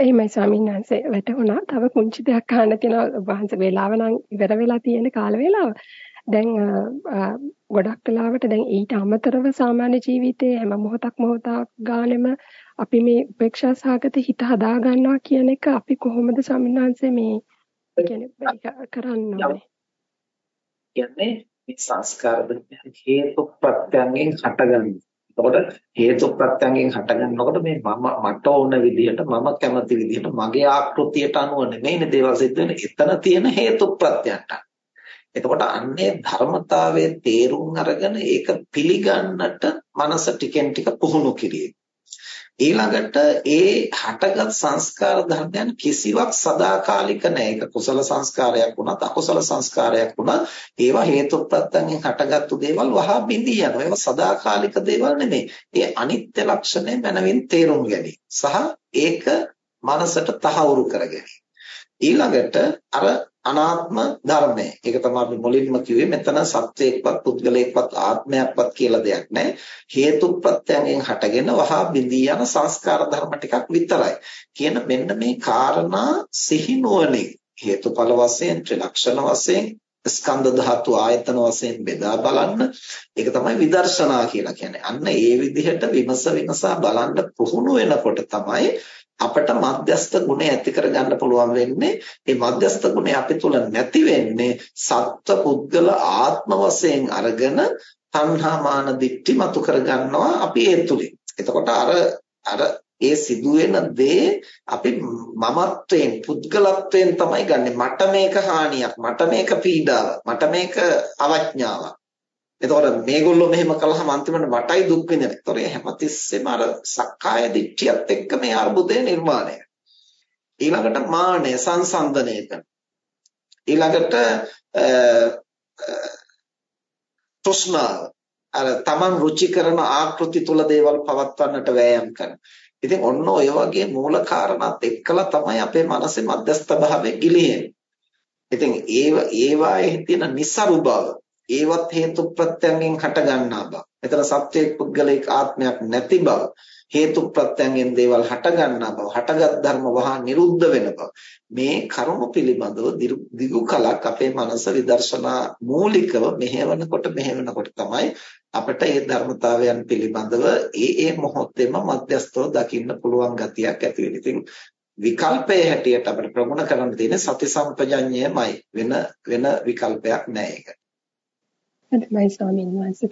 එහෙමයි ස්වාමීන් වහන්සේ වැටුණා. තව පුංචි දෙයක් අහන්න තියෙනවා වහන්සේ වේලාව නම් ඉවර වෙලා තියෙන කාල වේලාව. දැන් ගොඩක් වෙලාවට දැන් ඊට අමතරව සාමාන්‍ය ජීවිතයේ හැම මොහොතක් මොහොතක් ගානෙම අපි මේ උපේක්ෂා සහගත හිත හදා ගන්නවා කියන එක අපි කොහොමද ස්වාමීන් මේ කියන්නේ කරන්න ඕනේ? කියන්නේ මේ සංස්කාර හේතු ප්‍රත්‍යයෙන් හටගන්නේ. එතකොට හේතු ප්‍රත්‍යයෙන් හටගන්නකොට මේ මම මට ඕන විදිහට මම කැමති විදිහට මගේ ආකෘතියට අනුව නෙමෙයිනේ දේවල් සිද්ධ වෙන්නේ. එතන තියෙන හේතු ප්‍රත්‍යයන්ට. එතකොට අන්නේ ධර්මතාවයේ තේරුම් අරගෙන ඒක පිළිගන්නට මනස ටිකෙන් ටික පුහුණු කිරීම. ඊළඟට ඒ හටගත් සංස්කාර ධර්මයන් කිසිවක් සදාකාලික නැහැ. ඒක කුසල සංස්කාරයක් වුණත් අකුසල සංස්කාරයක් වුණත් ඒවා හේතුප්‍රත්‍යයෙන් හටගත්තු දේවල් වහා බිඳී යනවා. ඒවා සදාකාලික දේවල් නෙමෙයි. ඒ අනිත්‍ය ලක්ෂණය මනවින් තේරුම් ගැනීම. සහ ඒක මනසට තහවුරු කර ගැනීම. ඊළඟට අර අනාත්ම ධර්මය. ඒක තමයි අපි මුලින්ම කිව්වේ මෙතන සත්වයක්වත් පුද්ගලයෙක්වත් ආත්මයක්වත් කියලා දෙයක් නැහැ. හේතු ප්‍රත්‍යයෙන් හටගෙන වහා බිඳී යන සංස්කාර ධර්ම ටිකක් විතරයි. කියන මෙන්න මේ කාරණා සිහිනුවණින් හේතුඵල වශයෙන් ත්‍රිලක්ෂණ වශයෙන් ස්කන්ධ ධාතු ආයතන වශයෙන් බෙදා බලන්න ඒක තමයි විදර්ශනා කියලා කියන්නේ. අන්න ඒ විදිහට විමස විමසා බලන්න පුහුණු වෙනකොට තමයි අපට මධ්‍යස්ත ගුණය ඇති කරගන්න පුළුවන් වෙන්නේ මේ මධ්‍යස්ත ගුණය අපි තුල නැති වෙන්නේ සත්ව පුද්ගල ආත්ම වශයෙන් අරගෙන තණ්හා මාන දික්ටි මතු කරගන්නවා අපි ඒ තුලින්. එතකොට අර අර ඒ සිදුවෙන දේ අපි මමත්වයෙන් පුද්ගලත්වයෙන් තමයි ගන්නෙ මට මේක හානියක් මට මේක පීඩාවක් මට මේක අවඥාවක් එතකොට මේගොල්ලෝ මෙහෙම කළාම අන්තිමට මටයි දුක් විඳින. ඒතොර හැමතිස්සෙම අර සක්කාය දිට්ඨියත් එක්ක මේ අර්බුදය නිර්මාණය. ඊළඟට මානය සංසන්දනය කරන. ඊළඟට තෘෂ්ණාව අර තමන් රුචි කරන ආකෘති තුල දේවල් පවත්වන්නට වෑයම් කරන. ඉතින් ඔන්න ඔය වගේ මූල කාරණාත් එක්කලා තමයි අපේ මනසේ මධ්‍යස්ථ භාවය ගිලිහෙන්නේ. ඉතින් ඒව ඒවායේ තියෙන નિසරු බව ඒවත් හේතු ප්‍රත්‍යයෙන් හට ගන්නා බව. එතන සත්‍යයක් පුද්ගලික ආත්මයක් නැති බව. හේතු ප්‍රත්‍යයෙන් දේවල් හට ගන්නා බව. හටගත් ධර්ම වහා නිරුද්ධ වෙන බව. මේ කරුණු පිළිබඳව දිගු කලක් අපේ මනස විදර්ශනා මූලිකව මෙහෙවනකොට මෙහෙවනකොට තමයි අපිට මේ ධර්මතාවයන් පිළිබඳව ඒ ඒ මොහොතේම මධ්‍යස්තව දකින්න පුළුවන් ගතියක් ඇති වෙන්නේ. ඉතින් විකල්පයේ හැටියට අපිට ප්‍රගුණ කරන්න තියෙන සති සම්පජඤ්ඤයමයි වෙන වෙන විකල්පයක් නැහැ ඒක. හොඳයි ස්වාමීන් වහන්සේ.